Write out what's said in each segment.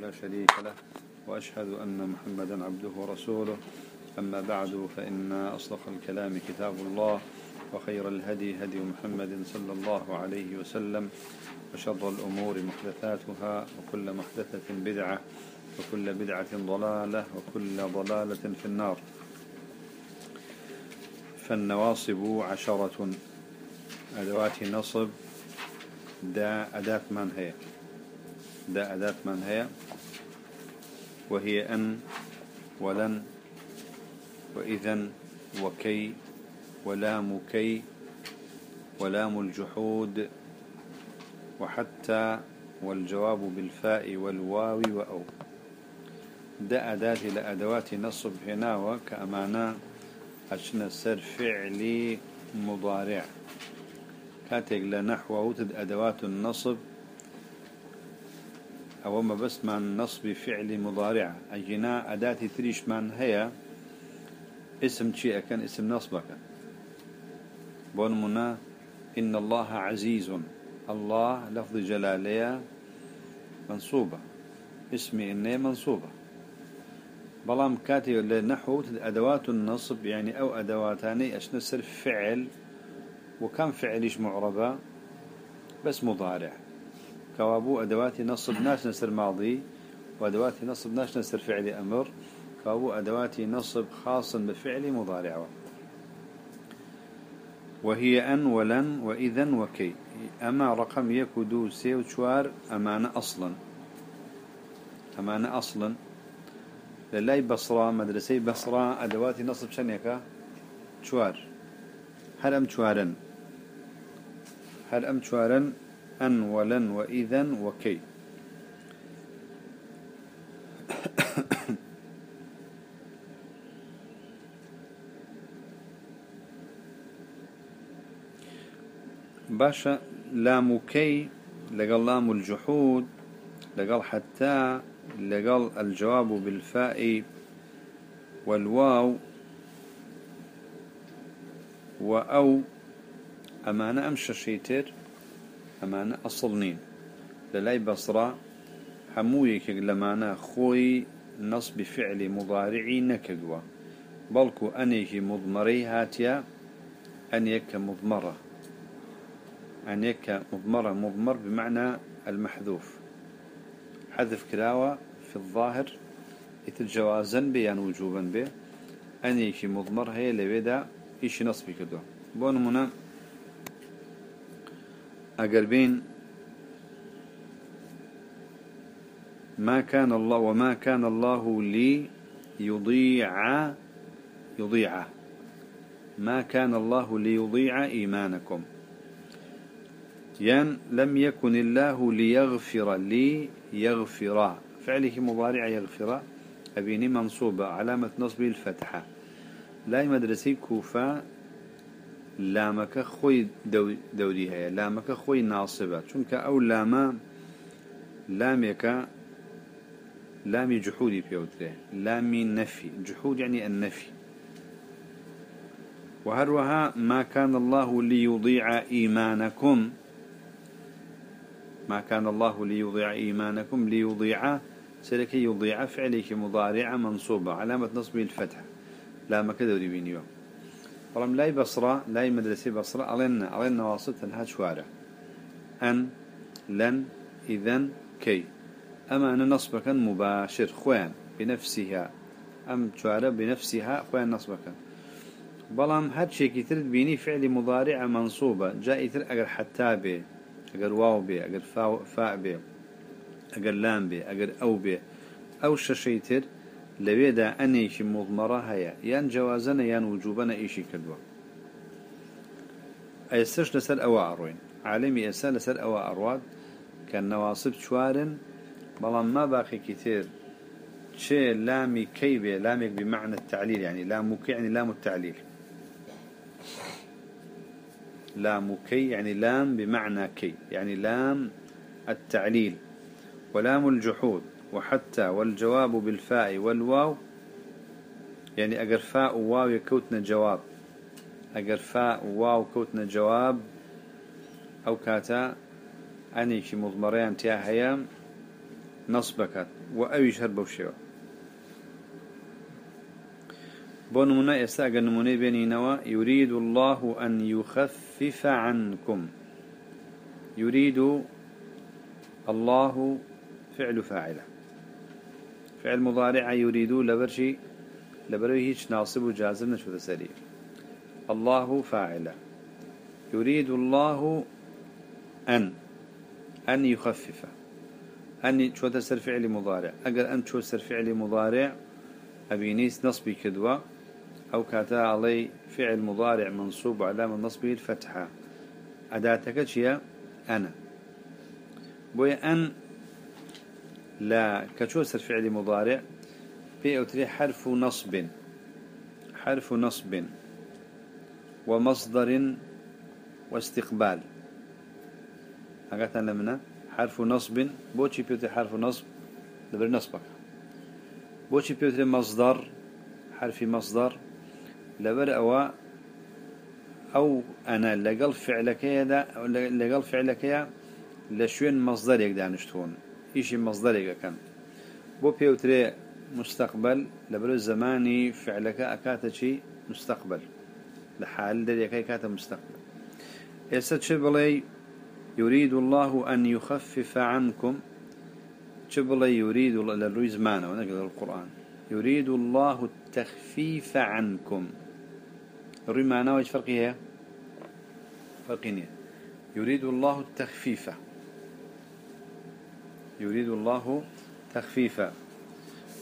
لا شريك له وأشهد أن محمدا عبده ورسوله. أما بعد فإن أصدق الكلام كتاب الله وخير الهدي هدي محمد صلى الله عليه وسلم وشر الأمور محدثاتها وكل محدثة بدعة وكل بدعة ضلالة وكل ضلالة في النار. فالنواصب عشرة. أدوات نصب. دا أداة من هي؟ دا أداة من هي؟ وهي أن ولن وإذا وكي ولام كي ولام الجحود وحتى والجواب بالفاء والواو وأو. دأ أداة لأدوات نصب هنا وكأمانا أشنا سر فعلي مضارع. كاتق لنحو وتد أدوات النصب أو ما بس من نصب فعل مضارع. أجنا أداة تريش من هي اسم شيء كان اسم نصبك بون إن الله عزيز. الله لفظ جلالية منصوبة. اسمي إني منصوبة. بلام كاتي لنحو أدوات النصب يعني أو أدواتاني أشنا سر فعل وكم فعليش معربة؟ بس مضارع. كوابو أدوات نصب ناش نسر ماضي وأدوات نصب ناش نسر فعل أمر. كوابو أدوات نصب خاصا بفعل مضارع. وهي أن ولن وإذا وكي. أما رقم يكدو سيو شوار أمانة أصلا. أمانة أصلا. للاي بصرة مدرسي بصرة أدوات نصب شنيكا شوار. هل أم شوارا هل أم شوارا أن ولن وإذا وكي. باشا لام كي لقال لام الجحود لقال حتى لقال الجواب بالفاء والواو وأو. أمانة أمشى شيتر. أمانة أصلنين. للاي بصرة حمويك لمانا خوي نصب فعل مضارعي نكدوا. بلكو أنيه مضمري هاتيا أنيك مضمرة. أنيك مضمرة مضمر بمعنى المحذوف. حذف كلاوة في الظاهر إثل جوازا بيان يعني وجوبا به أنيك مضمر هي لبدا إيش نصبي كدوا بون منا أقربين ما كان الله وما كان الله لي يضيع. يضيع ما كان الله ليضيع إيمانكم. ين لم يكن الله ليغفر لي يغفر. فعله مضارع يغفر. أبيني منصوبة علامة نصبه الفتحة. لا مدرسي كوفة لامك خوي دو دوري هي لامك خوي ناصبة چونك أو لاما لامك لامي جحودي بيوتره لامي نفي جحود يعني النفي وهروها ما كان الله ليضيع إيمانكم ما كان الله ليضيع إيمانكم ليضيع سلك يضيع فعلك مضارع منصوبة علامة نصب الفتح. لا ما كذا طالما لاي بصرة لاي مدرسة بصرة علينا علينا واصل تنها شوارع. أن لن إذن كي. أما أن نصبك مباشر خوان بنفسها. أم شوارع بنفسها خوان نصبك. بلام هاد شيء كتير بيني فعل مضارع منصوبة. جاء يتر أجر حتى به أجر واو به أجر فاء به أجر لام به أجر أو به أو ششيتر لويدا أنيش مضمرة هيا يان جوازنا يان وجوبنا إيشي كدوا أيستش لسر أوا أروين. عالمي أسا لسر أوا أرواد. كان نواصب شوارن. بلان ما باقي كتير شيء لامي كيبه لامك بمعنى التعليل يعني لام كي يعني لام التعليل. لام كي يعني لام بمعنى كي يعني لام التعليل. ولام الجحود. وحتى والجواب بالفاء والواو يعني أجر فاء وواو يكوتنا جواب. أجر فاء وواو كوتنا جواب. أو كاتا أني في مضمرين تيا هيا نصبكات وأويش هربو شيوا بونمنا يستاق النموني بيني نوا يريد الله أن يخفف عنكم. يريد الله فعل فاعله. فعل مضارع يريد لبرشي لبروي هيش ناصب وجازم نشوف سريع الله فاعله. يريد الله أن أن يخفف أن شو تسر فعل مضارع. أجل أن شو تسر فعل مضارع أبينيس نصبي كدوة أو كاتا علي فعل مضارع منصوب علامة نصبه الفتحة. أداتك شيء أنا بوي أن لا كشوسر فعل مضارع. أوتري حرف نصب. حرف نصب. ومصدر واستقبال. هكذا لمنا. حرف نصب. بوشي بيوتري حرف نصب. دبر نصبك. بوشي بيوتري مصدر. حرف مصدر. لبر أو أو أنا. لقل فعلك يا لقل فعلك يا. لشوين مصدر يقدانشتون إيشي مصدر كان بو بيوتري مستقبل لبرو زماني فعلك أكاتشي مستقبل لحال دريك كاتا مستقبل إسا شبلي يريد الله أن يخفف عنكم. شبلي يريد للروي زمانه ونقل القرآن يريد الله التخفيف عنكم. الروي معناه وش فرقه هي فرقين يريد الله التخفيف يريد الله تخفيفا.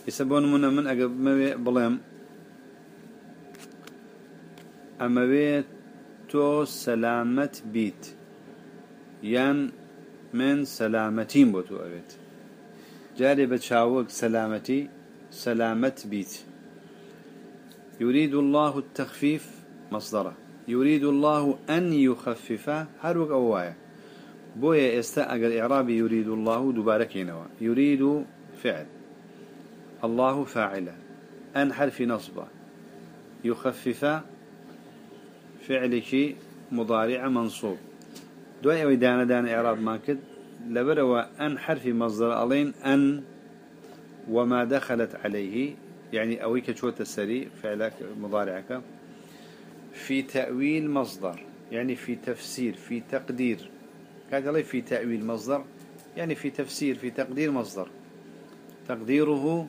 يسبون من من أجب ما بلام أما بيت تو سلامت بيت. يان من سلامتين بوتو أبيت. جاري بتشاوك سلامتي سلامت بيت. يريد الله التخفيف مصدره. يريد الله أن يخفف هروك أوايا. بويا إستا أقل إعرابي يريد الله دباركينوا. يريد فعل. الله فاعله. أن حرف نصبة. يخفف فعلك مضارع منصوب. دواء ويدانا دان إعراب ما كد لبروا أن حرف مصدر ألين أن وما دخلت عليه. يعني أويك شوت السري فعلك مضارعك. في تأويل مصدر. يعني في تفسير في تقدير. قال في تأويل مصدر يعني في تفسير في تقدير مصدر. تقديره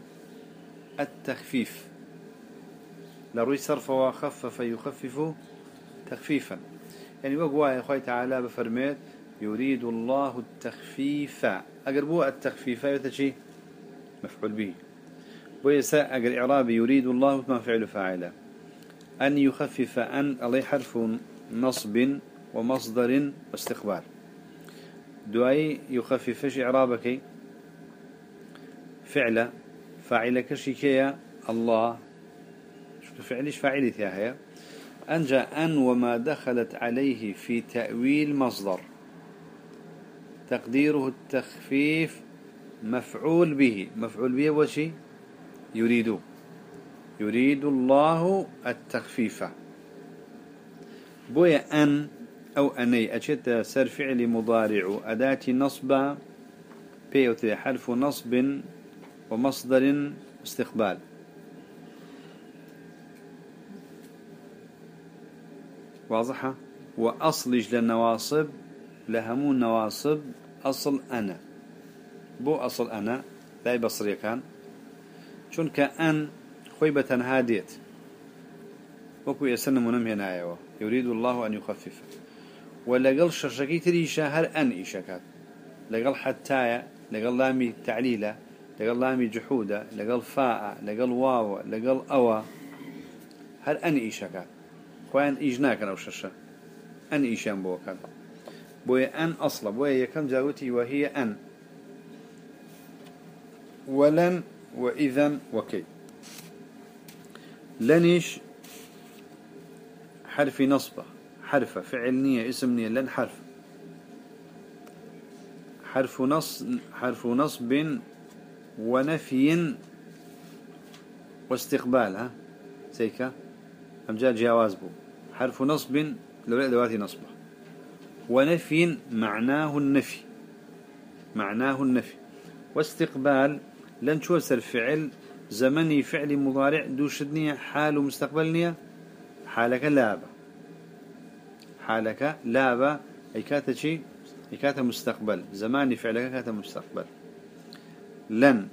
التخفيف. لروي صرف وخفف يخفف تخفيفا. يعني وقوا يا أخوي تعالى بفرميت يريد الله التخفيف. أقربوا التخفيف يتشي مفعول به. ويسا أقر إعرابي يريد الله ما فعل فاعله. أن يخفف أن عليه حرف نصب ومصدر واستقبال دعاي يخففش إعرابك فعل. فاعلك شكيا الله. شو فعلش فاعلتها هي أنجى أن وما دخلت عليه في تأويل مصدر. تقديره التخفيف مفعول به. مفعول به وشي يريد. يريد الله التخفيف. بويا أن أو أني أجد سر فعل مضارع. أداة نصب بيوتي حرف نصب ومصدر استقبال. واضحة؟ وأصلج للنواصب لهمون نواصب أصل أنا. بو أصل أنا لا بصري كان. شون أن خيبة هاديت. وكو يسن منم هنا يريد الله أن يخفف. ولقل شرشكي تريشا هر أن إيشكات لقل حتايا لقل لامي تعليلة لقل لامي جحودة لقل فاء لقل واو لقل أوا. هر أن إيشكات خوان إيجناك أو شرشا أن إيشان بوكان بويا أن أصلا بويا يكم جاوتي وهي أن. ولن وإذا وكي. لنش حرف نصبة. حرف فعل نية اسم نية لن حرف. حرف نص حرف نصب ونفي واستقبال ها؟ سيكا. أم جاء جواز بو. حرف نصب لولا أدوات نصبه. ونفي معناه النفي. معناه النفي. واستقبال لن توسر فعل. زمني فعل مضارع. دوشدني حال مستقبلني حالك لابا حالك لابا أي كاتا شي أي كاتا مستقبل. زماني فعلك كاتا مستقبل. لن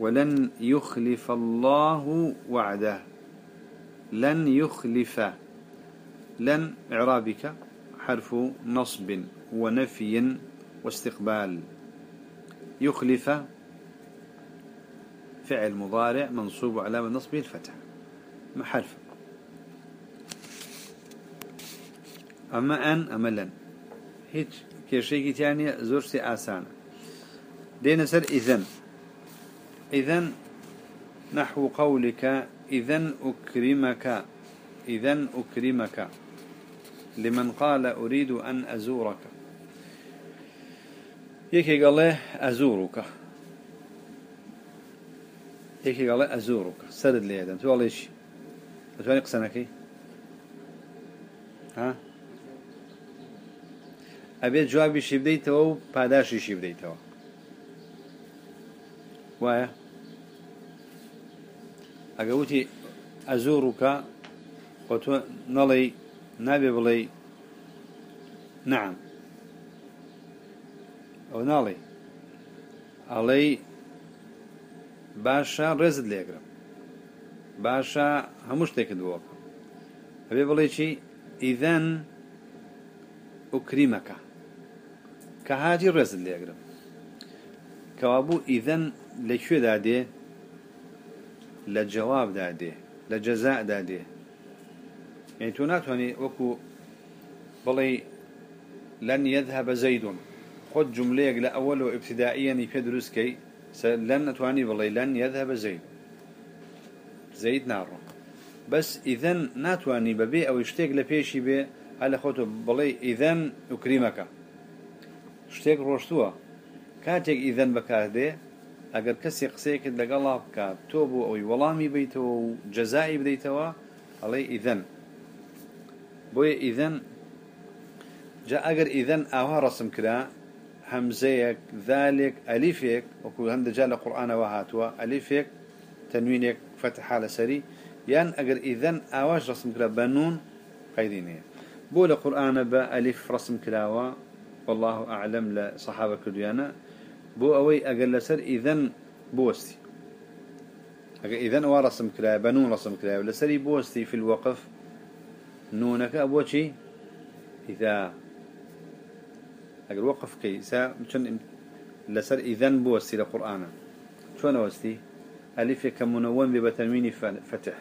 ولن يخلف الله وعده. لن يخلف. لن إعرابك حرف نصب ونفي واستقبال. يخلف. فعل مضارع منصوب علامة نصبه الفتح. حرف. أما أن أما لن. هيك كيشيكي تانية زورسي آسانة دينا سر إذن إذن نحو قولك إذن أكرمك. إذن أكرمك. لمن قال أريد أن أزورك. يكي قال له أزورك يكي قال له أزورك سرد لي هذا تو ليش تو قسنكي ها؟ أبيت جوابي شي بديتو باداشي شي بديتو وایە؟ ئەگە وتی ئەزوڕووکە خۆ تۆ نەڵی نابێ بڵێ نعم. ئەو ناڵێ. ئەڵێ باشە ڕێزت لێگرم. باشە هەموو شتێکت بۆکە ئەبێ بڵێ چی؟ ئیدەن ئوکریمەکە. کە هاجی ڕێزت لێگرم کەوابوو ئیدەن لەکوێدا دێ؟ لە جوابدا دێ لە جەزادا دێ. یعنی تۆ ناتوانێت وەکو بڵێ لەن یەذهب زەیدون خۆت جملەیەک لە ئەوەل و ئبتدائیەنی پێ دروستکەی لەن نتوانی بڵێ لەن یەذهب زەید زەید ناڕۆ. بەس ئیدەن ناتوانانی بەبێ ئەوەی شتێک لە پێشی بێ هە لە خۆتۆ بڵێ ئیدەن وکریمەکە شتێک ڕۆشتووە. کاتێک ئیدەن بەکاردێ ئەگەر کەسی قسەیەکت لەگەڵا بکات تۆ بۆ ئەوی وەڵامی بیتەوە و جەزایی بدەیتەوە ئەڵێ ئیدەن. بۆیە ئیدەن جا ئەگەر ئیدەن ئاوا ڕسم کرا هەمزەیەک ذالێک ئەلیفێک وەکو هەندەجا لە قورآانەوە هاتووە ئەلیفێک تەنوینێک فتحا لەسەری یان ئەگەر ئیدەن ئاواش ڕسم کرا بەنون قەیدینەیە بۆ لە قورآانە بە ئەلیف ڕسم کراوە والله أعلم لصحابة كديانا. بو أوي أقل لسر إذن بوستي. إذن أوا رسم كلا بنون رسم كلا. لسري بوستي في الوقف نونك أبو شي إذا أقل وقف كي سا مشان لسر إذن بوستي لقرآن. شو أنا وستي ألف كمنون بتنوين فتح.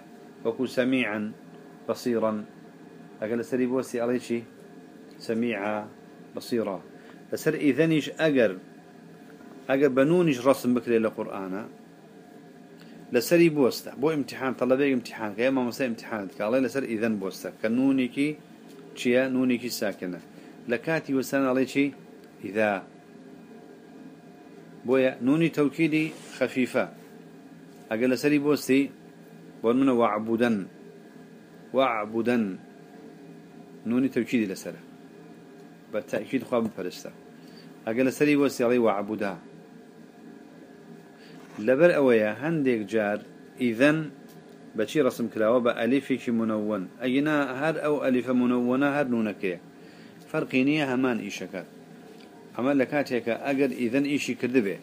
وكو سميعا بصيرا. أقل لسري بوستي عليه شي؟ سميعا بصيرا لسر إذنش أجر أجر بنونش رسم بكري لقرآن. لسري بوستا بو امتحان طلبي امتحان كيما مسا امتحان قال لسر إذن بوستا كنونيكي شيا نونيكي ساكنة. لكاتي وسنة عليه شي إذا. بويا نوني توكيدي خفيفة. أجل لسري بوستي بون وعبدن وعبدن نوني توكيدي لسره بالتأكيد خواب فرستا أقل سري وسيلي وعبدا لبر أويا هنديك جار إذن بشي رسم كلاوة بأليفك منون. أينا هر أو ألف منونة هر نونكي فرقينية همان إيشكات أما لكاتيك أقل إذن إيشي كذبه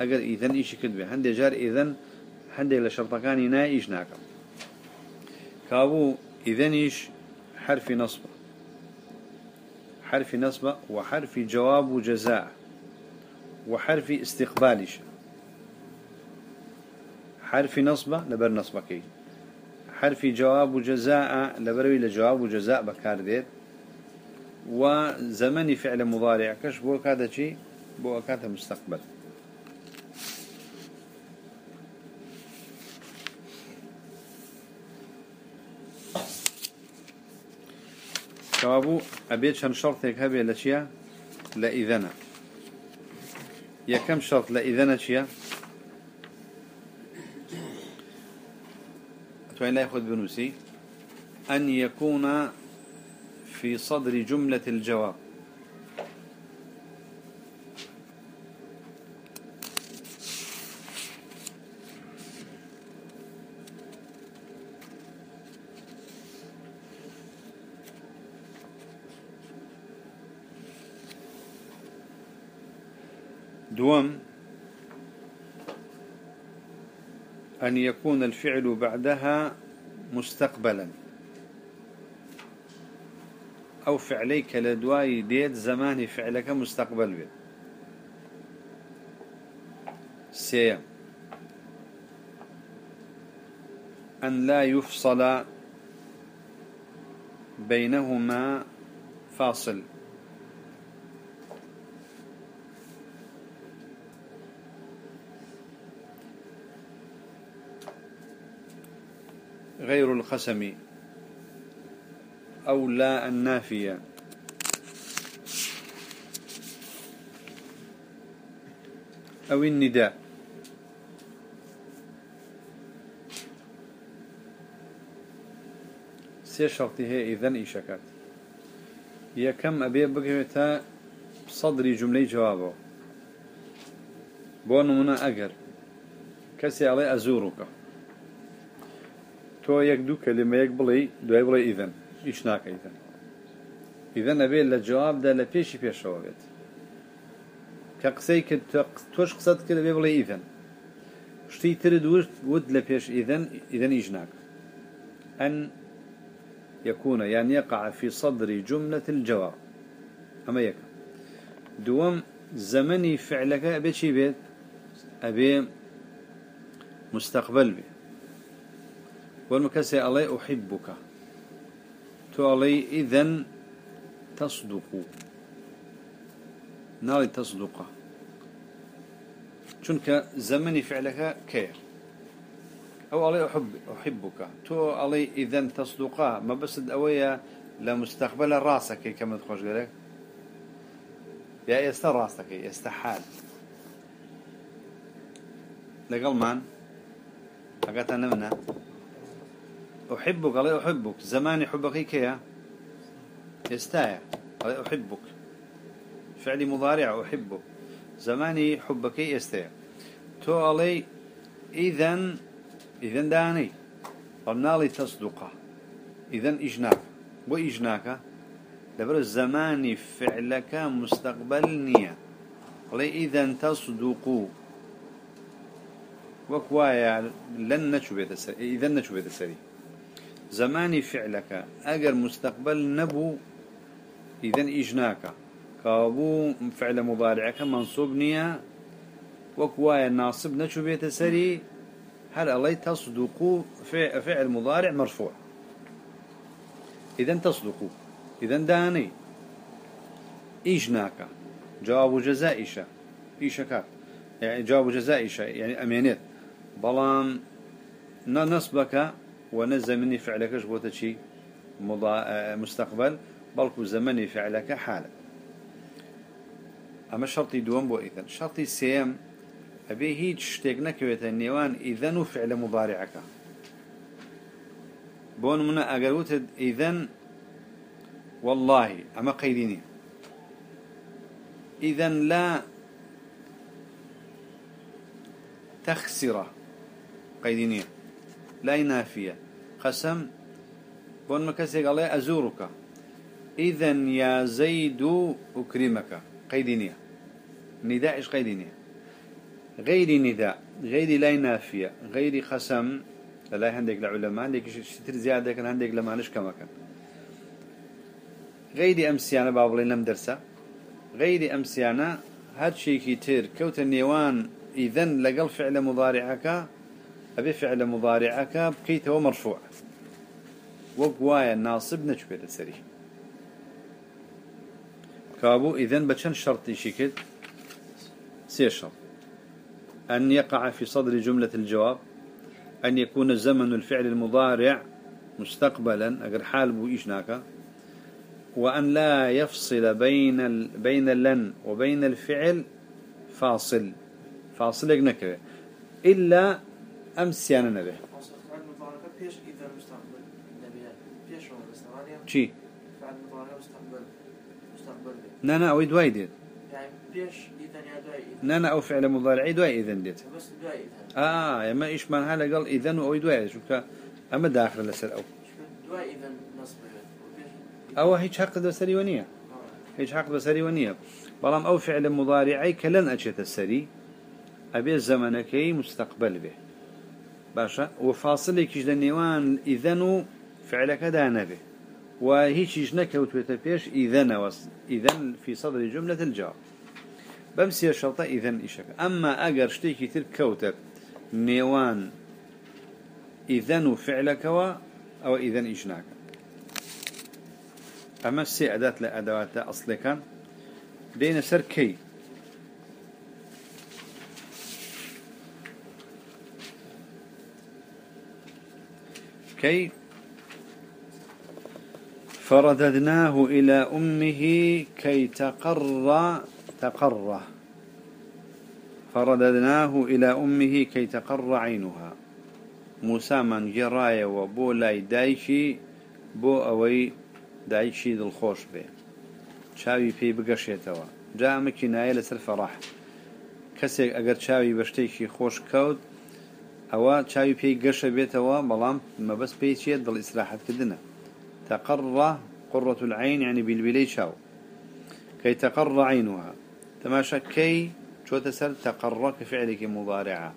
أقل إذن إيشي كذبه هندي جار إذن هندي لشرطكاني نا إيش ناكم كابو إذن إيش حرف نصبه حرف نصب وحرف جواب وجزاء وحرف استقبالش. حرف نصب لبر نصبكي حرف جواب وجزاء لبروي لجواب وجزاء بكار وزمن فعل مضارع كش بو كذا شيء بو كذا مستقبل. كوابو أبيت شن شرط هيك هبي لشيا لإذنه يا كم شرط لإذنه شيا؟ أتوين لا يأخذ بنوسي. أن يكون في صدر جملة الجواب. دوم أن يكون الفعل بعدها مستقبلا. أو فعليك لدواي ديت زمان فعلك مستقبل به سيم أن لا يفصل بينهما فاصل. غير القسم أو لا النافية. أو النداء. سي شرطي هي إذن إيشكات يا كم أبي بقيتا صدري جملة جوابه. بون منا أجر كسي علي أزورك. تو يك دو كلمة يك بلي دو يك بلي إذن إيش ناك إذن إذن أبي الجواب ده لبيشي بيش شوابت كقسي كت توش قصد كده أبي إذن شتي ترد ود لبيش إذن إذن إيش ناك أن يكون يعني يقع في صدر جملة الجواب أما يك دوم زمني فعلك أبي شي بيت أبي مستقبل بي والمكسي علي أحبك تو علي إذن تصدق ناري تصدق شنك زمني فعلك كير أو علي أحب أحبك تو علي إذن تصدقا ما بس أويا لمستقبل راسك كما تخرج لك يا يست راسك يستحال لقل أقعد أنا منها أحبك علي أحبك زماني حبك كيا يستايا علي أحبك فعلي مضارع أحبك. زماني حبك يستايا تو علي إذن إذن داني. قلنا لي تصدق. إذن إجناك. وإجناك لبر الزمان فعلك مستقبل نية. قلي إذن تصدق. وكوايا لن نشبه السري. إذن نشبه السري. زماني فعلك أجر مستقبل نبو إذن إجناك. كابو فعل مضارعك منصوب نية وكوايا الناصب نشبه السري هل الله تصدق؟ فعل مضارع مرفوع. إذا تصدق. إذا داني. إيجناك جواب جزاء إيشا إيشكات يعني جواب جزاء إيشا يعني أمينيت. بلان نصبك ونزمني فعلك جبوت شيء مستقبل بلكو زمني فعلك حالا. أما شرطي دوم بو إذن. شرطي سيم أبي هيج شتيك نكويت النيوان إذن فعل مضارعك. بون منا أقلوت إذن والله أما قيديني. إذن لا تخسر قيديني. لا نافية قسم بون مكسيك الله أزورك. إذن يا زيد أكرمك. قيديني نداء إيش قيديني غير نداء. غير لا نافية غير قسم. لا عندك العلماء عندك شتر زيادة كان عندك لما نش كما كان. غير أمسيانا بابلين لم درسه غير أمسيانا هاد شيء كتير كوت النيوان. إذن لقل فعل مضارعك. أبي فعل مضارعك بكيت هو مرفوع وقوايا ناصب نجبه السري. كابو إذن بچن شرطي شكل سير شرط. أن يقع في صدر جملة الجواب. أن يكون زمن الفعل المضارع مستقبلا أجر حال بو إيشناك وأن لا يفصل بين ال... بين اللن وبين الفعل فاصل. فاصل يقنك. إلا أمس يعني نبه شي نانا أو يدوايدين يعني بيش نانا أو فعل مضارع دواي إذن ديت بس دواي إذن آه ما إيش من هذا قال إذن أو دواي شو كا أما داخل لسر أو دواي إذن نصب أو هيك حق دسري ونية هيك حق دسري ونية بەڵام ئەو فعل مضارعی کە لەن ئەچێتە سەری ئەبێ زەمانەکەی مستقبل بێ. باشە و فاصلێکیش لە نێوان ئیدەن و فعلەکەدا نەبێ وهيشيش نكوت وتبيش إذن وس إذن في صدر جملة الجواب. بمسي الشرطة إذن إيشك أما أجر شتيكي تلك كوتك نيوان إذن فعلك أو إذن إيشناك أما السي أداة لأدوات أصلي كان دين سر كي كي فرددناه إلى أمه كي تقر تقر. فرددناه إلى أمه كي تقر عينها. موسى من جرايا وبو لاي دايشي بو أوي دايشي دلخوش به چاوی پێی بگەشێتەوە. جا ئەمە کینایە لەسەر فەڕاح کەسێک ئەگەر چاوی بە شتێکی خۆش کەوت ئەوە چاوی پێی گەشە بێتەوە بەڵام مەبەست پێی چێت دڵ ئیسراحەتکردنە تقر قرة العين يعني بالبلي شاو كي تقر عينها تماشى كي شو تسر تقر كفعلك مضارعة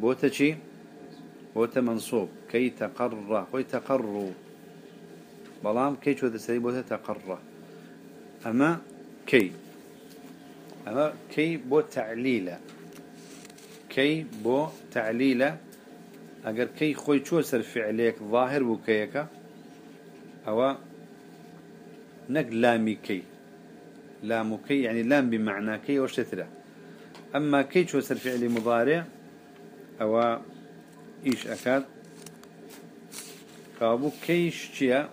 بوتا شي بوتا منصوب كي تقر كي تقر بلام كي شو تسري بوتا تقر أما كي أما كي بو تعليلة كي بو تعليلة أجر كي خوي شو سر فعليك ظاهر بكيك أو نك لامي كي. لام كي يعني لام بمعنى كي وشترة أما كي شو سر فعلي مضارع أو إيش أكاد؟ كابو كيش شيا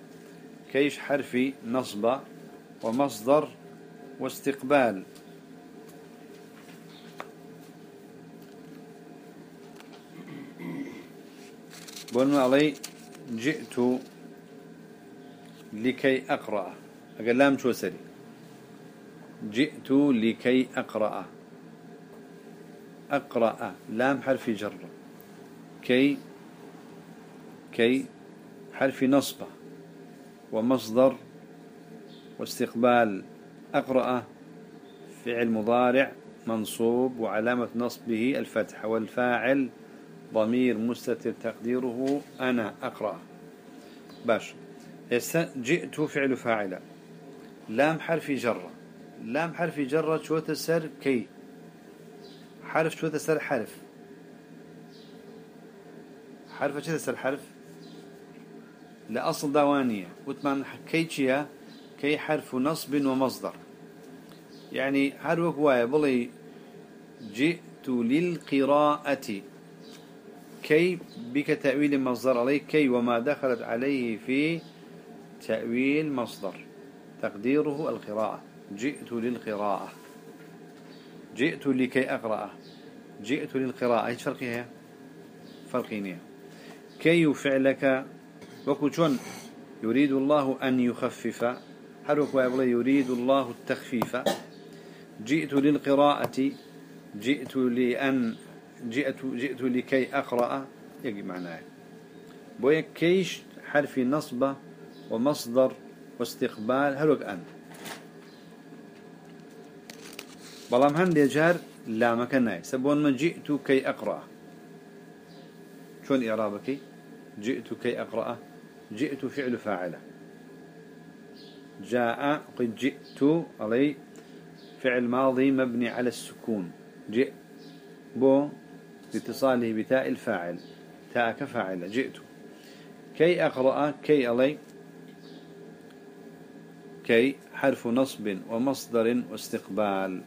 كيش حرفي نصبة ومصدر واستقبال. بقولنا علي جئت لكي أقرأ. أقول لام شو سري؟ جئت لكي أقرأ. أقرأ. لام حرف جر. كي كي حرف نصبة ومصدر واستقبال. أقرأ. فعل مضارع منصوب وعلامة نصبه الفتح والفاعل ضمير مستتر تقديره أنا أقرأ. باش. جئت فعل فاعل. لام حرف جرة لام حرف جرة شو تسر كي. حرف شو تسر حرف. حرف شو تسر حرف. لأصل دوانية. وتمان كي كي حرف نصب ومصدر. يعني حرف واي. بلي جئت للقراءة. كي بك تأويل مصدر عليه كي وما دخلت عليه في تأويل مصدر. تقديره القراءة. جئت للقراءة. جئت لكي أقرأ. جئت للقراءة. إيش فرقها فرقينية كي فعلك. وكتون يريد الله أن يخفف. حرف ويبغى يريد الله التخفيف. جئت للقراءة. جئت لأن جئت جئت لكي أقرأ. يجي معناه بويا كيش حرف نصبة ومصدر واستقبال. هلوك أن بلام هن لجار لا مكان سبون من جئت كي أقرأ. شون إعرابك؟ جئت كي أقرأ. جئت فعل فاعله جاء قد جئت علي. فعل ماضي مبني على السكون. جئ. بو لاتصاله بتاء الفاعل. تاء كفاعل جئت. كي أقرأ كي علي كي حرف نصب ومصدر واستقبال.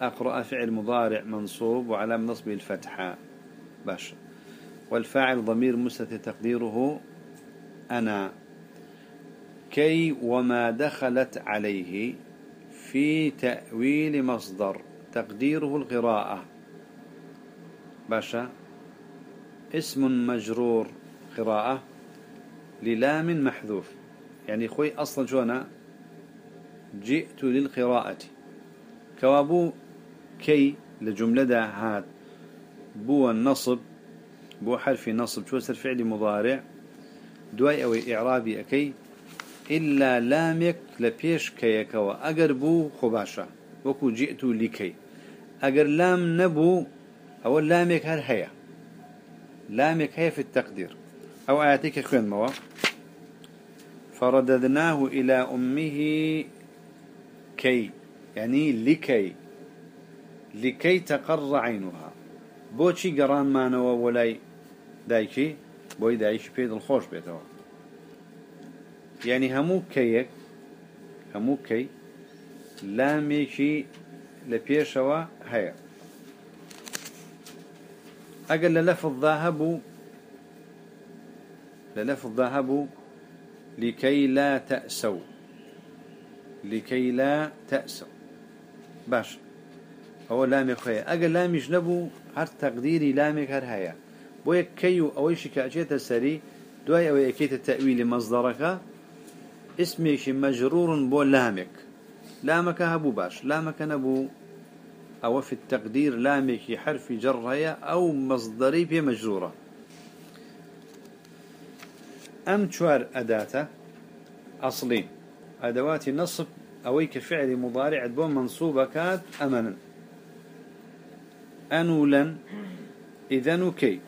أقرأ فعل مضارع منصوب وعلام نصبه الفتحة باش والفاعل ضمير مستتر تقديره أنا. كي وما دخلت عليه في تأويل مصدر تقديره القراءة. باشا. اسم مجرور قراءة للام محذوف. يعني خوي أصلا جونا جئت للقراءة. كوابو كي لجملة هات بو النصب بو حرف نصب شو سر فعل مضارع. دواي أو إعرابي أكي. إلا لامك لبيش كيكوا أقر بو خباشا وكو جئت لكي. أجر لام نبو أو لامك هل هيا لامك هي في التقدير. أو آياتك خوين موا. فرددناه إلى أمه كي يعني لكي. لكي تقر عينها. بوشي قران ما نوا ولاي دايشي بوي دايشي بيد الخوش بيتوا يعني همو كيك همو كي لاميشي لبيشوا هيا أقل للفظ ذهب للفظ ذهب لكي لا تأسوا لكي لا تأسوا. باش. هو لامي خويا أقل لامي جنبو هر تقديري لامي هر هيا. بويك كيو أويش كأجيت السري دواي أو يكيت التأويل مصدرك. اسمك مجرور بو لامك لامك هبو باش. لامك نبو أو في التقدير لامك حرف جر أو مصدري في مجرورة. أم شوار أداة أصلي. أدوات نصب أويك فعل مضارع بون منصوبة كات أمنا أنولا. إذن كي.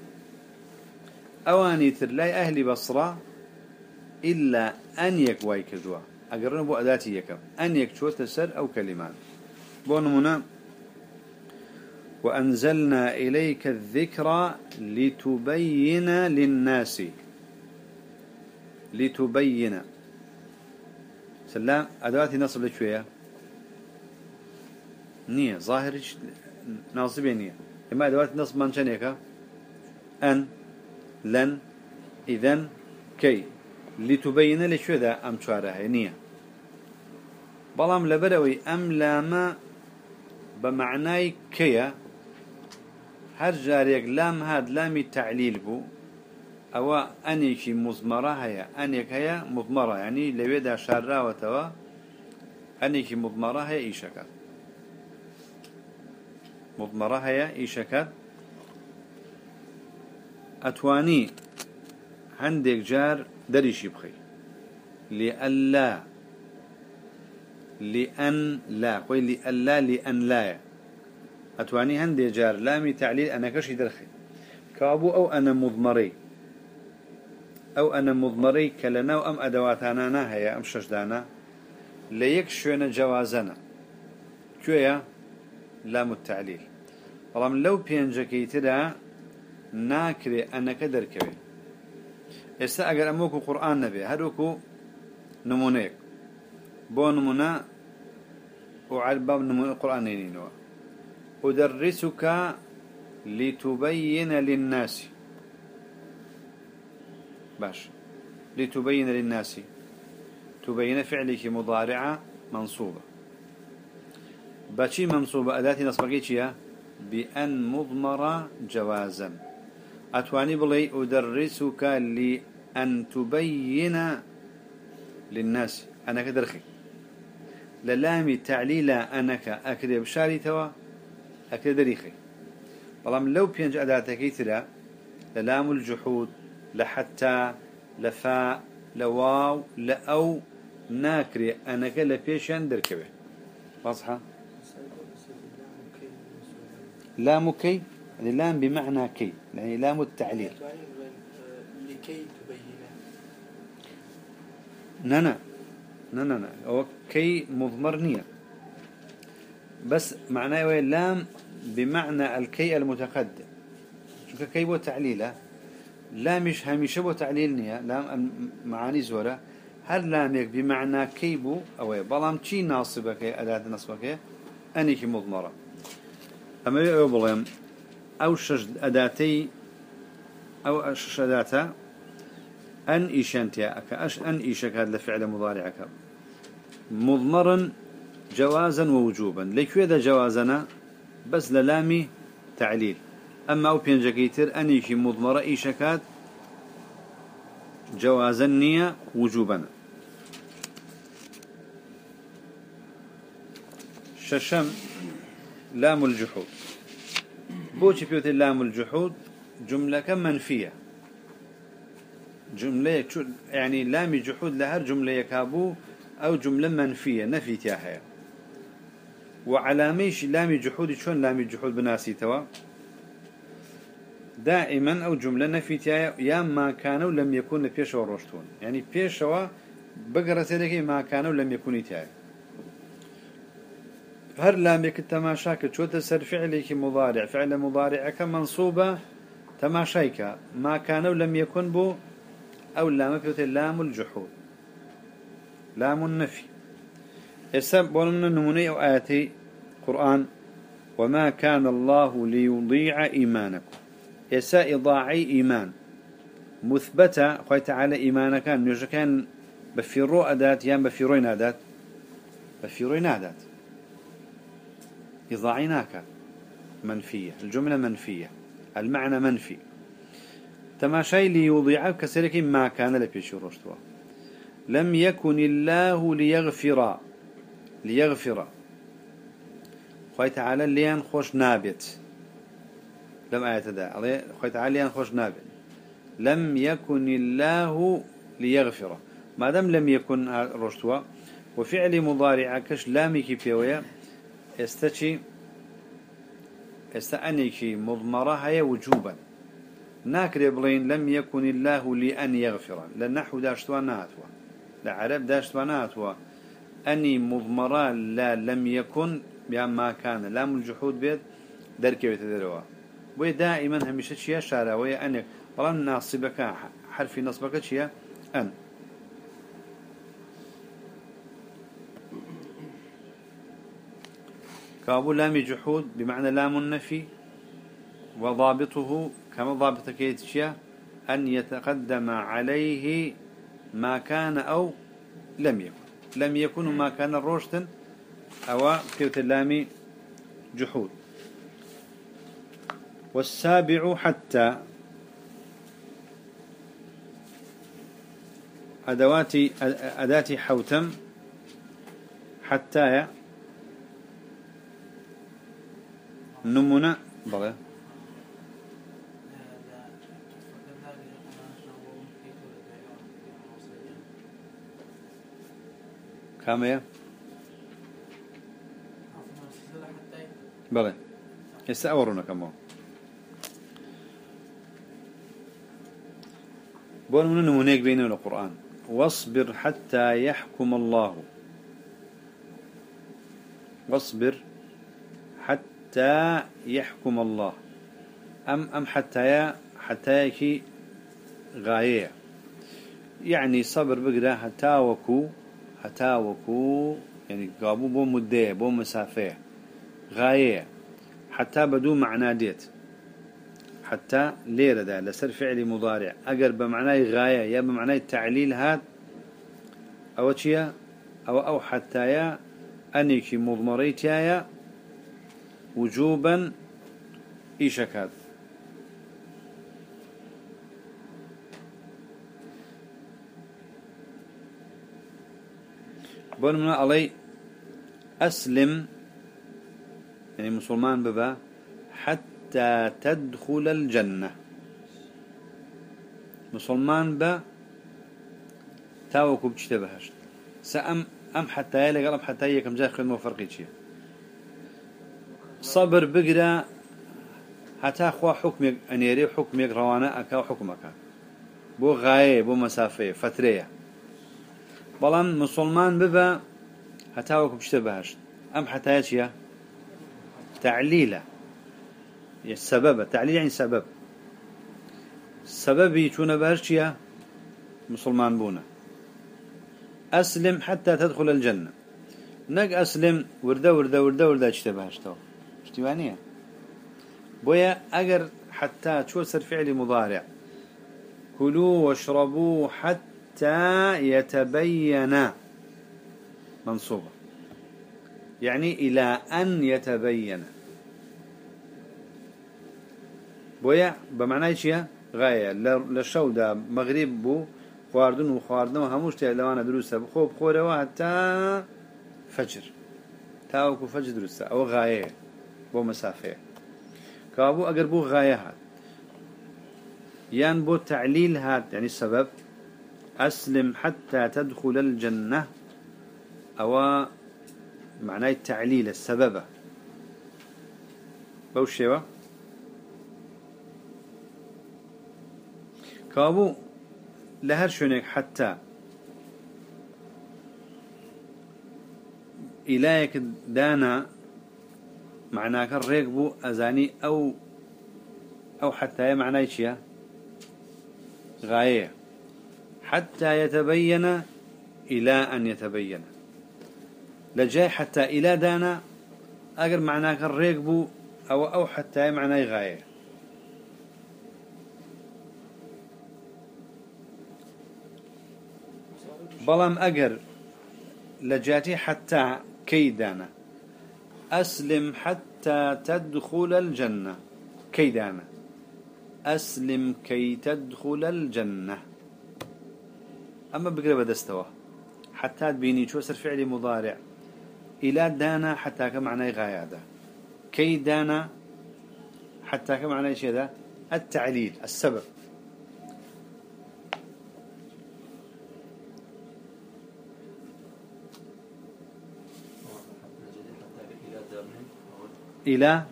أواني ترلاي أهل بصرة إلا أن يكواي كردوا أقرن بو أداتي يكم. أن يكشو تسر أو كلمان بونمنا وأنزلنا إليك الذكرى لتبين للناس. لتبين. سلام. أدوات نصب لشوية نية. ظاهر ناصب نية. إما أدوات نصب من شنيك أن لن إذن كي. لتبين لشوية أم شوارها نية. بلام لبروي. أم لاما بمعناي كيا هر جاريك لام هاد لامي تعليل بو أو أنيكي مضمرة هيا. أنيك هيا مضمرة يعني لويدا شارا وتوا أنيكي مضمرة هيا ايشكا مضمرة هيا ايشكا أتواني عندك جار دريشي بخي. لألا لأن لا. قوي لألا لأن لا. أتواني هندي جار لامي تعليل أنا كشي درخي. كابو أو أنا مضمري. أو أنا مضمري كلنا وأم أدواتنا نهاية أم شجدانا ليك شوينا جوازنا. كويا؟ لام التعليل. رغم لو بينجكي تدا ناكري أنك دركبي استا اگر أموكو قرآن نبي هدوكو نمونيك. بو نمونا وعلى باب نمونا القرآن نينينوا أدرسك لتبين للناس. باش. لتبين للناس. تبين فعلك مضارعة منصوبة. باشي منصوبة أداة نصبقيتها بأن مضمر جوازا. أتواني بلي أدرسك لأن تبين للناس. أنا كدرخي للامي تعليلا أنك أكدب بشاري توا؟ أكد دريخي بلام لو بينج أداتك ترى للام الجحود لحتى لفاء لواو لأو ناكري أنك لبيشان دركبه واضحة؟ لام كي يعني لام بمعنى كي يعني لام التعليل. لكي تبين نانا نانا. نا أو كي مضمر نية. بس معناه لام بمعنى الكي المتقدم. شو كي بو تعليله؟ لا مش هميشه بو تعليل نية. لام معاني زورة. هل لامك بمعنى كيبو أو بلام تشي ناصبك أداة نصبك أنيك مضمرة. أما يقول أو شش أداتي أو شش أداتا أن إيشانتيا أكا أش أن إيشك هذا الفعل مضارعك. مضمرا جوازا ووجوبا. لكي ذا جوازنا بس للامي تعليل. أما أو بينجكيتر أنيشي مضمرة إيشكات جوازا نية وجوبا ششم لام الجحود. بوشي بيوت لام الجحود جملة منفية؟ جملة يعني لام جحود لهر جملة يكابو أو جملة منفية نفي تياهي وعلاميش لام جحود شون لام جحود بناسي توا دائما أو جملة نفيتها يا ما كانوا لم يكن بيش ورشتون يعني بيش بقرة لك ما كانوا لم يكن تاعي هر لام يك التماشاك شو تسر فعلك مضارع. فعل مضارعك منصوبة تماشيك ما كانوا لم يكن بو أو لام لام الجحود. لام النفي السبب من النموني أو آياتي قرآن وما كان الله ليضيع إيمانكم. إساء إضاعي إيمان. مثبتة خوي تعالى إيمانك نجا كان بفيرو أدات يان بفيروين أدات. بفيروين أدات. إضاعيناك منفية. الجملة منفية. المعنى منفي. تماشي ليضيع كسرك ما كان لبيش رشتوا لم يكن الله ليغفر. ليغفر. خوي تعالى ليان خوش نابت لم آية دا خوي تعالى ليان خوش نابت لم يكن الله ليغفر. ما دام لم يكن رشتوا وفعل مضارع كش لامي كيبيويا استشي استأنيكي مضمرة هي وجوبا. ناكري بلين لم يكن الله لأن يغفر لنحو داشتوا ناتوا لعرب داشتوا ناتوا أني مضمرة لا لم يكن بما كان. لام الجحود بيت دركي ويتدروا. وي دائما هميشة شيء شارع وي أنك بلان ناصبك حرف نصبك شيء أن. كابو لام جحود بمعنى لام النفي وضابطه كما ضابط كيتشيا أن يتقدم عليه ما كان أو لم يكن. لم يكن ما كان الروشتن أو كيوت اللام جحود. والسابع حتى أدوات أداة حوتم حتى نمنا كم هي؟ بلى يستأورنا كم بون من نمونيك بينه القرآن واصبر حتى يحكم الله. واصبر حتى يحكم الله. أم أم حتى يا حتى يكي غاية. يعني صبر بقرا حتى وكو حتى وكو يعني قابو بو مدة بو مسافة غاية حتى بدو معنى ديت حتى ليرة ده لسر فعل مضارع. أقر بمعنى غاية يا بمعنى التعليل هاد أو تشيا أو أو حتى يا أنيكي مضمريتيا وجوبا إيشك بون علي أسلم يعني مسلمان ببا حتى تدخل الجنة. مسلمان با تاوكو بتشتبهش سأم أم حتى يلي قلب حتى يكم جاي خدمة فرقي شيء. صبر بقرا حتى خوا حكمك أنيري حكمك روانا أكا حكمك. بو غاية بو مسافة فترية. بلان مسلمان حتى وكو بشتبهش أم حتى يتشيا تعليله. السبب تعليل يعني سبب. السبب يكون بهرشيا مسلمان بونا. أسلم حتى تدخل الجنة. نق أسلم وردة وردة وردة وردة اشتبهش تو اشتوانية بويا أجر حتى شو صار فعل مضارع. كلوا واشربوا حتى يتبين منصوبة. يعني إلى أن يتبين. بويا بمعنى إيش غاية. للشودة مغرب بو خواردن و خواردنەوە هەموو شت لەوانە دروستە. بخۆ بخۆرەوە حتى فجر. تاوەکو فجر دروستە. ئەوە غاية. بۆ مسافة. کەوابوو ئەگەر بۆ غاية هات. یان بۆ تعليل هات. يعني السبب. أسلم حتى تدخل الجنة. ئەوە معناه التعليل السبب. بەو شێوە كابو لهر شونك حتى إلهك دانا معناك الريق بو أزاني أو أو حتى معناه شيء غاية. حتى يتبين إلى أن يتبين. لجاي حتى إلى دانا أقر معناك الريق بو أو أو حتى معناه غاية بلام أقر لجاتي حتى كيدانا أسلم حتى تدخل الجنة. كيدانا أسلم كي تدخل الجنة. أما بقرب دستوى حتى تبيني شو سر فعلي مضارع. إلى دانا حتى كمعنى غاية كي دانا حتى كمعنى شيء ذا التعليل السبب. إلى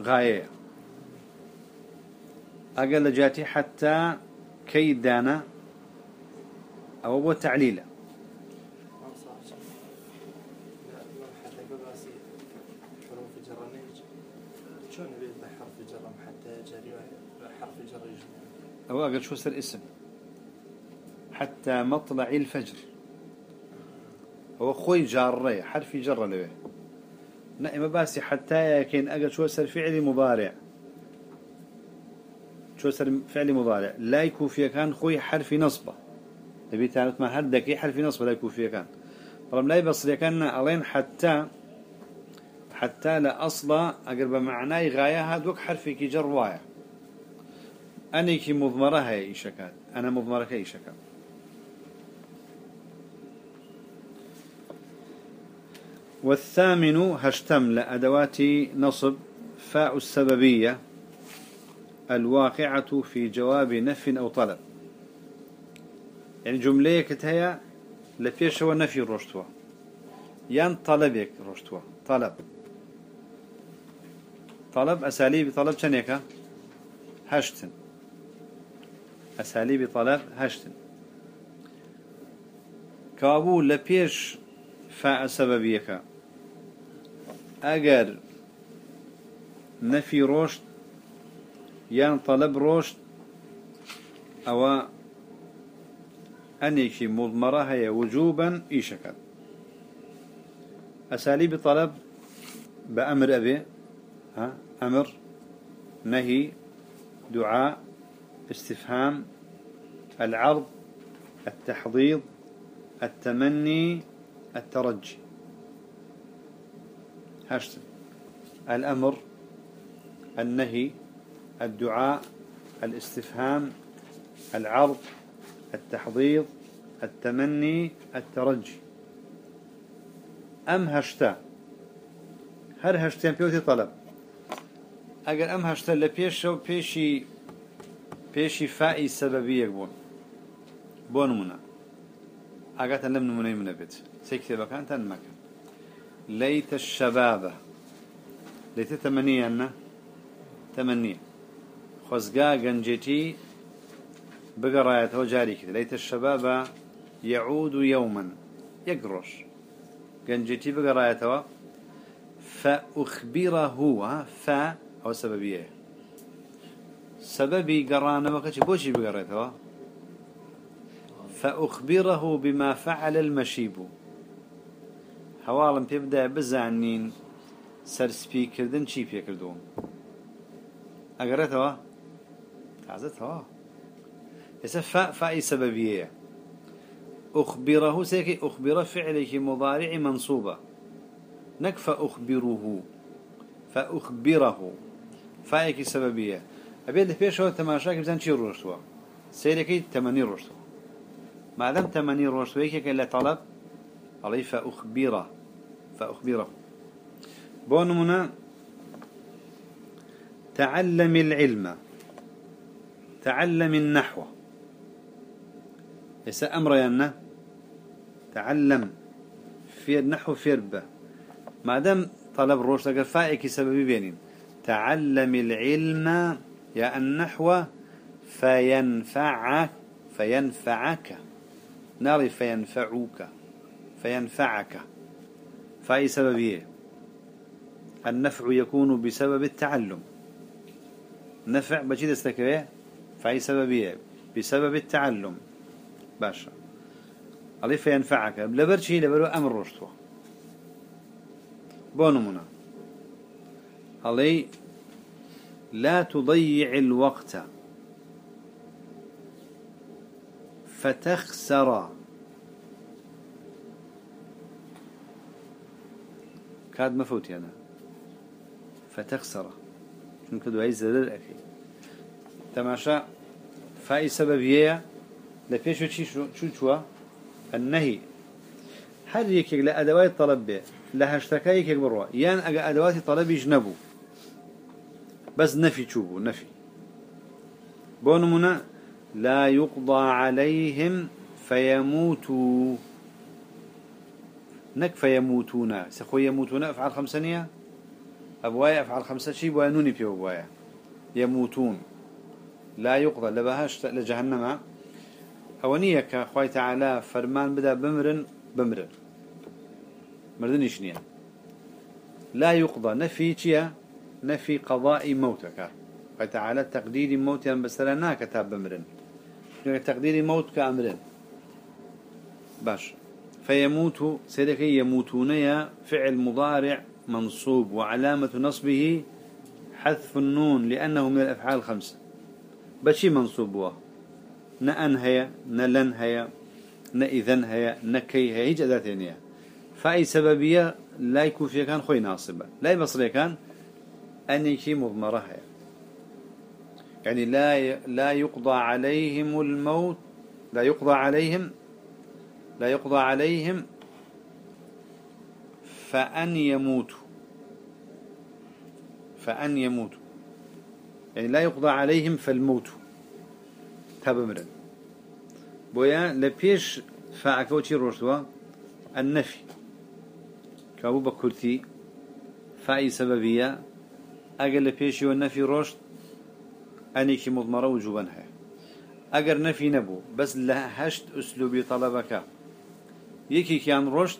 غاية. أقل جاتي حتى كيدانا أو هو تعليله أو أقل شو سر اسم. حتى مطلع الفجر. هو خوي جارة حرف جر له. نعم باسي حتى يكين أقل شو سر فعلي مضارع. شو سر فعلي مضارع. لا يكون فيه كان خوي حرف نصبة. نبي تعرف ما هردك حرف نصب لا يكون فيه كان. رم لا يبصر كان ألين حتى حتى لا أصلا أقرب معناي غاية هذوك حرفي كي جروايا أنا كي مضمرة هي إيشكات أنا مضمرة كي إيشكات والثامن هشتم لأدوات نصب فاء السببية الواقعة في جواب نف أو طلب. يعني جملة كتهيا لفيش هو نفي رشتوا يان طلبك رشتوا طلب. طلب أساليب طلب شنيكا هشتن. أساليب طلب هشتن. كابو لبيش فاء سببيك أجر نفي رشد يان طلب رشد أو أنيكي مضمرة هي وجوبا إيشكا. أساليب طلب بأمر أبي ها أمر نهي دعاء استفهام العرض التحضيض التمني الترجي. هاشتم الأمر النهي الدعاء الاستفهام العرض التحضيض التمني الترجي. أم هشتا؟ هر هشتين بيوتي طلب. أجل أم هشتا لبيش شو بيشي بيشي فائي سببية بون بون منا أجت لم نمني من بيت سيكتب كان تن مكان ليت الشباب ليت تمنية أنا تمنية خزقا جنجتي بقرايته جاري كده. ليت الشباب يعود يوما. يقرش. قنجتي بقرايته فأخبره ف أو سببية. سببي قرانا كتش بوشي بقرايته فأخبره بما فعل المشيب. هوالم تبدأ بزعنين سرسبي كردن شي بيكردون. أقرأتها تعزتها يسفى فاء سببية أخبره سيكي أخبر فعله مضارع منصوبة. نكفى أخبره فأخبره. فايك سببية أبي اللي فيه شو تماشاك بزن شي روشتوا؟ سيركي تمني روشتوا. ما دام تمني روشتوا هيك إلا طلب عليه فأخبره. فأخبره. بونمنا تعلم العلم. تعلم النحو. يسا أمر ينا. تعلم. في النحو في ربه ما دام طلب روش لقى فائك سببي بينين تعلم العلم يا النحو فينفعك فينفعك. ناري فينفعك. فينفعك فأي سببية النفع يكون بسبب التعلم. نفع بجد استكبه. فأي سببية بسبب التعلم. باشا. علي فينفعك لبرشي لبرو أمر رشتوا بونمنا علي لا تضيع الوقت. فتخسر. كاد مفوتي أنا. فتخسر. شنو كدو عايز أخي تماشا. فأي سببية لفيش شو شو شو النهي. هل يكيك لأدوات طلب به لها اشتكايك بروا يان أجا أدوات طلب يجنبوا بس نفي تشوفوا نفي. بونمنا لا يقضى عليهم فيموتوا نك فيموتون سخو يموتون أفعال خمسانية أبوايا أفعال خمسة شيء بوايا نوني في أبوايا. يموتون. لا يقضى لبهاش لجهنم أونية كأخوي تعالى فرمان بدا بمرن بمرن. مردن إشنيا لا يقضى نفي تيا نفي قضاء موتك تعالى تقدير موت بس لا كتاب بمرن. تقدير موت كأمرن باش. فيموت سيدك يموتون فعل مضارع منصوب وعلامة نصبه حذف النون لأنه من الأفعال الخمسة بشي منصوب هو نأن هي نلن هي نإذن هي نكي هي هيج أداتين فأي سببية لا يكون فيها كان خوي ناصبة. لا يبصر كان أن يكي مضمرة هي يعني لا لا يقضى عليهم الموت لا يقضى عليهم لا يقضى عليهم فأن يموتوا. فأن يموتوا. يعني لا يقضى عليهم فالموت. تبمرن بويا لبيش فاعكوتي روشتوا النفي كابو بكرتي فأي سببية أقل لبيش والنفي روشت أنيكي مضمرة وجوبا هي أجر نفي نبو بس لا هشت أسلوبي طلبك يكي كان رشد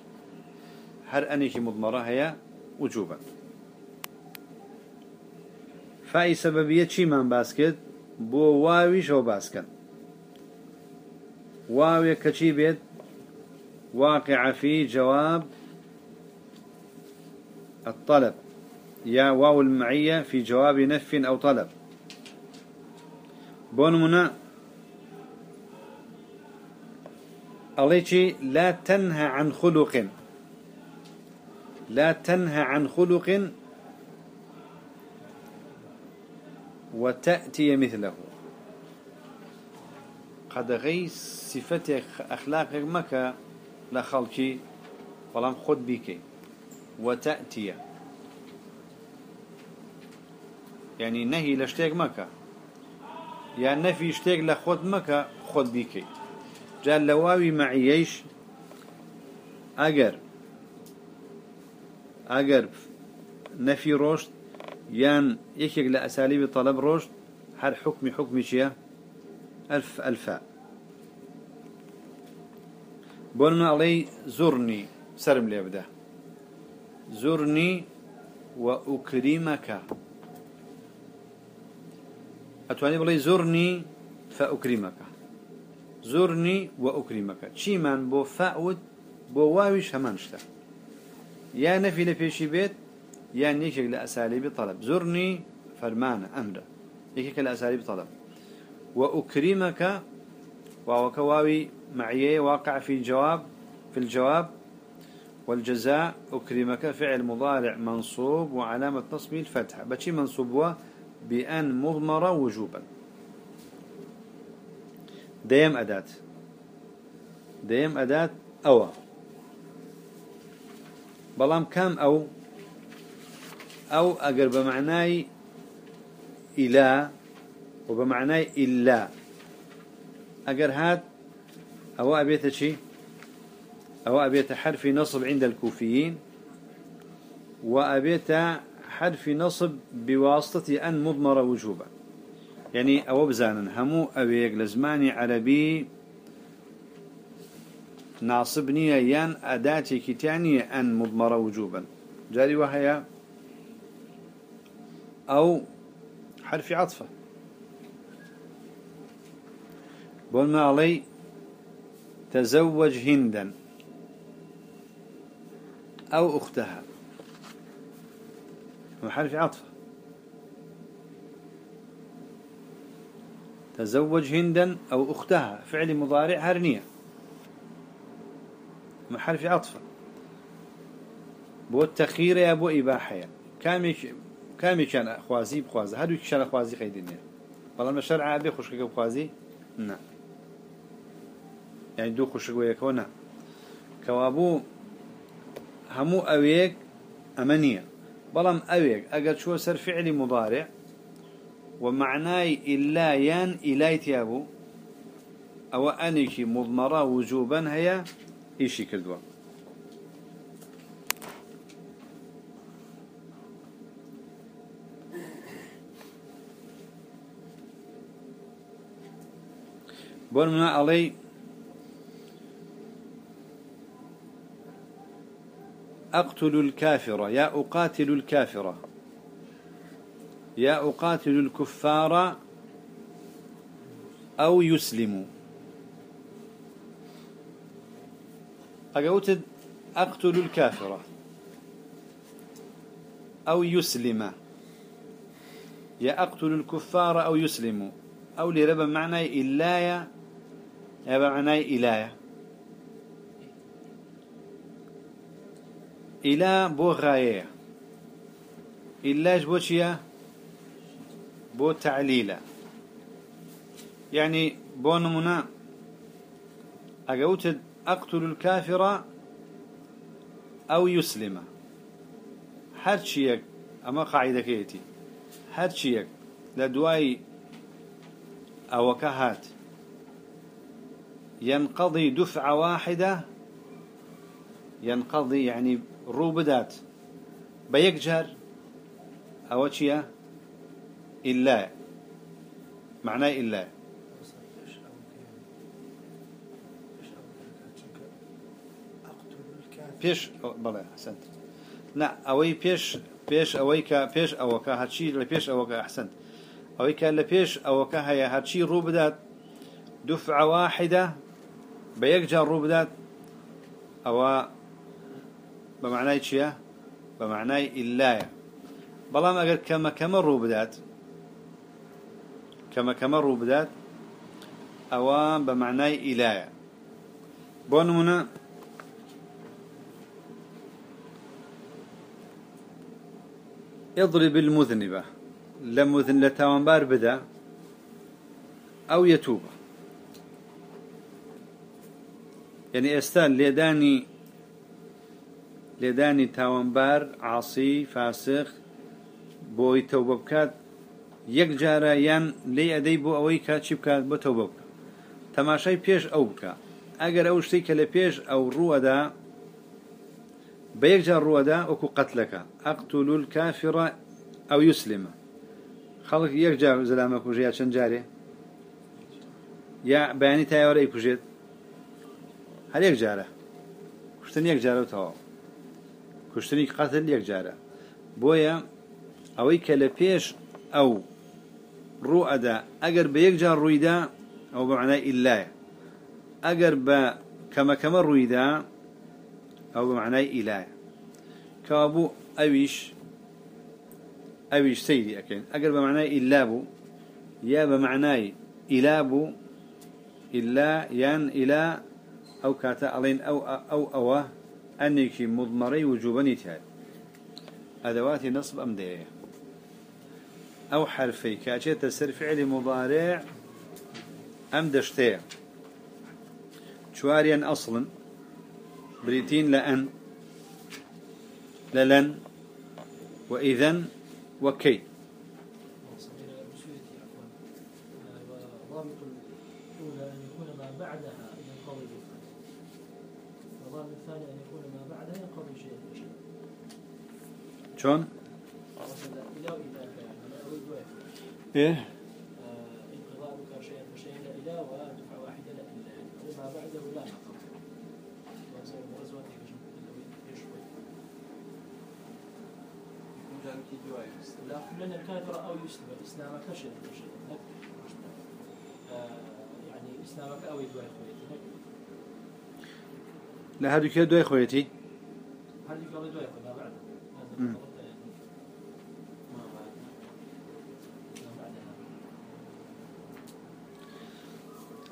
هر أنيكي مضمرة هي وجوبا فأي سببية شي من باسكت واوي شو باسكن واوي كشي بيت واقع في جواب الطلب. يا واو المعية في جواب نف أو طلب. بونمنا أليتي لا تنهى عن خلق لا تنهى عن خلق وتأتي مثله. قد غي صفة أخلاق مكة لخلقي ولم خد بك. وتأتي. يعني نهي لشتيق مكة. يعني نفي اشتيق لخد مكة خد بك. جال لواوي معيش اگر اگر نفي رشد. يان يكيك لأساليب طلب رشد هر حكمي حكمي شيا؟ ألف ألفاء بولنا علي زرني سرم لي أبدا زرني وأكرمك. أتواني بلي زرني فأكرمك. زرني وأكرمك. شي من بو فأود بو واويش همانشتا يا نفي لفيشي بيت يا نيكك لأساليب طلب زرني فرمان أمر يكك لأساليب طلب وأكرمك وكواوي معي واقع في الجواب في الجواب والجزاء أكرمك فعل مضارع منصوب وعلامة نصبه الفتحة بشي منصوب بأن مضمرة وجوبا. ديم أداة ديم أداة أو بلام كام أو أو أجر بمعناي إلى وبمعناي إلا. أجر هاد أو أبيت شيء أو أبيت حرف نصب عند الكوفيين وأبيت حرف نصب بواسطة أن مضمر وجوبا. يعني أو بزانا همو أبيك لزماني عربي ناصبني يان أداتي كتاني أن مضمر وجوبا. جاري وهي أو حرف عطفة. قلنا علي تزوج هندا. أو أختها. حرف عطفة. تزوج هندا أو أختها. فعل مضارع هرنية. حرف عطفة. بو التخير يا بو إباحة كامي كامي كان خوازي بخوازي هادو كان خوازي والله ما شرع أبي خوشك بخوازي نعم يعني دو خوشك ويكونا كوابو همو أويك أمنية بلام أويك أقل شو سر فعل مضارع ومعناي إلا يان إلاي تيابو أو أنيكي مضمرة وجوبا هي إيشي كدوا من علي أقتل الكافر يا أقاتل الكافرة. يا أقاتل الكفار أو يسلم. أقوتد أقتل الكافرة أو يسلم. يا أقتل الكفار أو يسلم. أو لربا معنى إلايا يا معنى إلايا إلى بو غاية. إلاش بو چيا بو تعليلا يعني بو نمنا أقوت أقتل الكافر أو يسلم. هرشيك أما قاعدة كيتي. هرشيك لدواي أو كهات. ينقضي دفعة واحدة ينقضي يعني روبدات. بيكجر أو شيء إلا معناه إلا. بيش بلا أحسنت. لا أوي بيش بيش أوي كا بيش أو كا هاتشي لبيش أو كا أحسنت. أوي كا لبيش أو كا هي هاتشي روبدات. دفعة واحدة بيكجر روبدات أو بمعنى شيء بمعنى إلا بلام أجر كما كما روبدات كما كما روبدات أو بمعنى إلا بونمنا اضرب المذنبة لمذن لتوانبار بدا أو يتوب. يعني استان ليداني لێدانی تاوانبار عاسی فاسق بۆی تەوبە بکات یەک جارە یان لێ ئەدەی بۆ ئەوەی کاچی بکات بۆ تەوبە بکە. تەماشای پێش ئەو بکە. ئەگەر ئەو شتێک کە لە پێش ئەو ڕووەدا بە یەک جار ڕووەدا وەکو قەتلەکە ئەقتول کافرە ئەو یوسلمە خەڵک یەک جار زلامە کوژەیە چەند جارێ؟ یا بەیانی تایوەرە کوژێت؟ هەر یەک جارە کوشتن یەک جارە و تەواو کوشتنی قەتل یەک جارە. بۆیە ئەوەی کە لە پێش ئەو ڕوو ئەدا ئەگەر بە یەک جار ڕوویدا ئەو بەمعنای ئیلایە. ئەگەر بە کەمەکەمە ڕوویدا ئەو بەمعنای ئیلایە. کەوا بوو ئەویش ئەویش سەیری ئەەکەین. ئەگەر بە معنای ئیلا بوو یا بە معنای ئیلا بوو ئیلا یان ئیلا ئەو کاتە ئەڵێن ئەو ئەو ئەوە أنك مضمري وجوبا يتهاد أدوات نصب أم ديه أو حرفي كأجيت تسر فعل مضارع أم دشتي؟ شواريا أصلا. بريتين لأن. للن. وإذن. وكي شون مثلا إلى وإلى يعني أو الدواء إيه انقضاء شيئا فشيئا إلى إلى ودفع واحدة لا إلا يعني وما بعده لا نقض غزوة يشوي لا كلنا الكافر أو يسلم إسلامك فشيئا يعني إسلامك أو يدوي خويتي لا هادو كده دوي خويتي يقول يدوي ما بعده مم. هذا ما بعد ما بعدها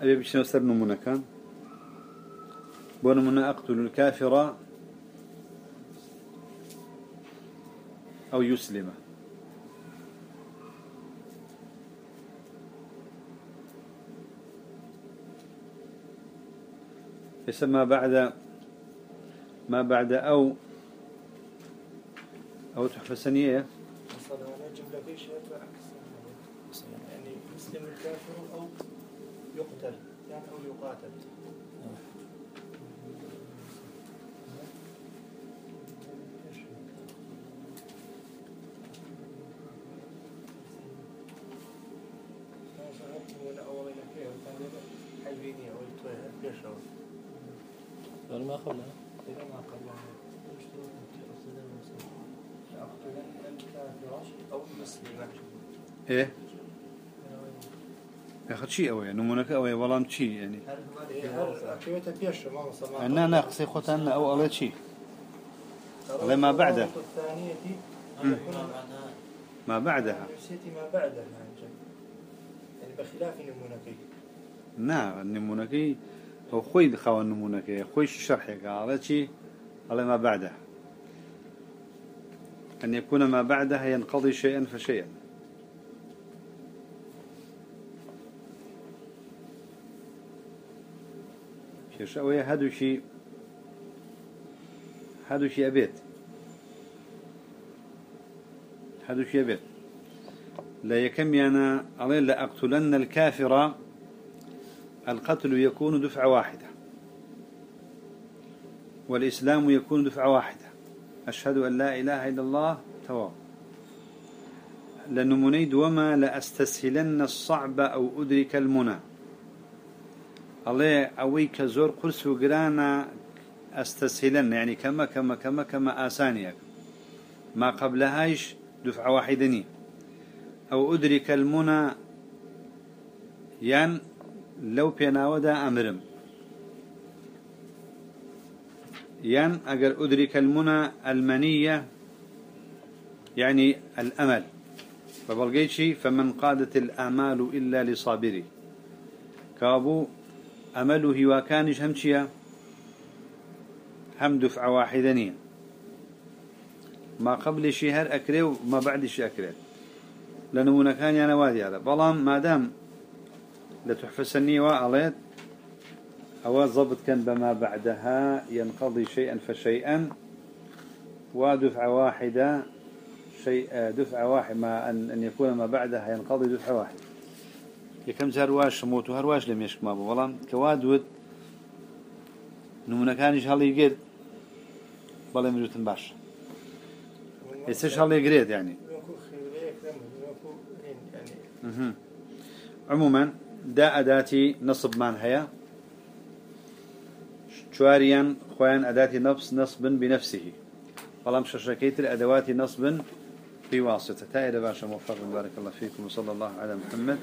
أبي بشنا سر نمونا كان. بونمونا أقتل الكافر أو يسلم يسمى بعد ما بعد أو أو تحفة سنية بعكس يعني يسلم الكافر أو يقتل يعني أو يقاتل. ما قبلها إذا ما قبلها أو يسلم إيه؟ ياخذ شيء أوي نمونك أوي والله شيء يعني أكيد بيشو ما وصل أنا أو أغلى شيء على ما بعده. ما بعدها ما بعدها يعني بخلاف نمونكي نا النمونكي هو خوي خوا النمونكي خوي شرحك على شيء على ما بعده أن يكون ما بعدها ينقضي شيئا فشيئا هادو شيء هادو شيء أبيت. هادو شيء أبيت. لا يكم أظن لأقتلن الكافر. القتل يكون دفعة واحدة. والإسلام يكون دفعة واحدة. أشهد أن لا إله إلا الله. تواب لنمنيد وما لأستسهلن الصعب أو أدرك المنى. الله أويك زور قرس وقرانا أستسهلن يعني كما كما كما كما آسانيك ما قبلهاش دفعة واحدة ني أو أدرك المنى يان لو بيناودا أمرم يان أجر أدرك المنى المنية يعني الأمل فبلغيتشي فمن قادت الآمال إلا لصابري. كابو أمله وكانش همشيا هم دفعة واحدة نية. ما قبل شهر أكره وما بعد شي أكره لأنه كان يعني وادي هذا. بلام ما دام لتحفة سنية وعليت أو ضبط كان بما بعدها ينقضي شيئا فشيئا. ودفعة واحدة شيء دفعة واحدة ما أن, أن يكون ما بعدها ينقضي دفعة واحدة. يكم هرواش موت هرواش لم يشك مابو والله كوادود نمونا كان هل يقر بلا مجوتن باش. يسش هل يقريد يعني يكون خيريك لما يكون يعني مهم. عموما دا أداتي نصب مان هيا شواريا خوان أداتي نفس نصب بنفسه فلم ششكيت الأدوات نصب بواسطة تائر باشا موفق بارك الله فيكم وصلى الله على محمد.